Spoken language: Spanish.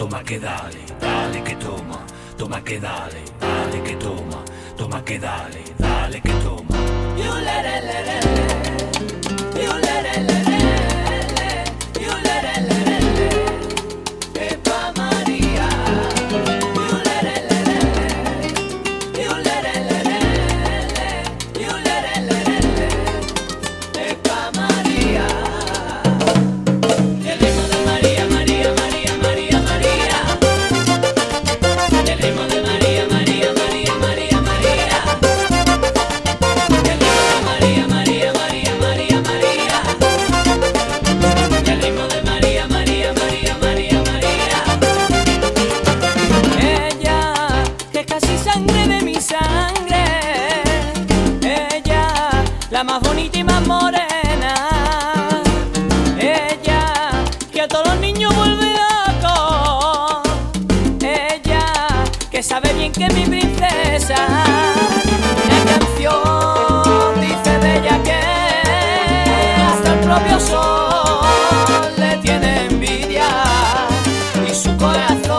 toma que dale, dale que toma, toma que dale, dale que toma, toma que dale, dale que toma. You let it. la más bonita y más morena. Ella, que a todos los niños vuelve loco. Ella, que sabe bien que es mi princesa. La canción dice de ella que hasta el propio sol le tiene envidia y su corazón.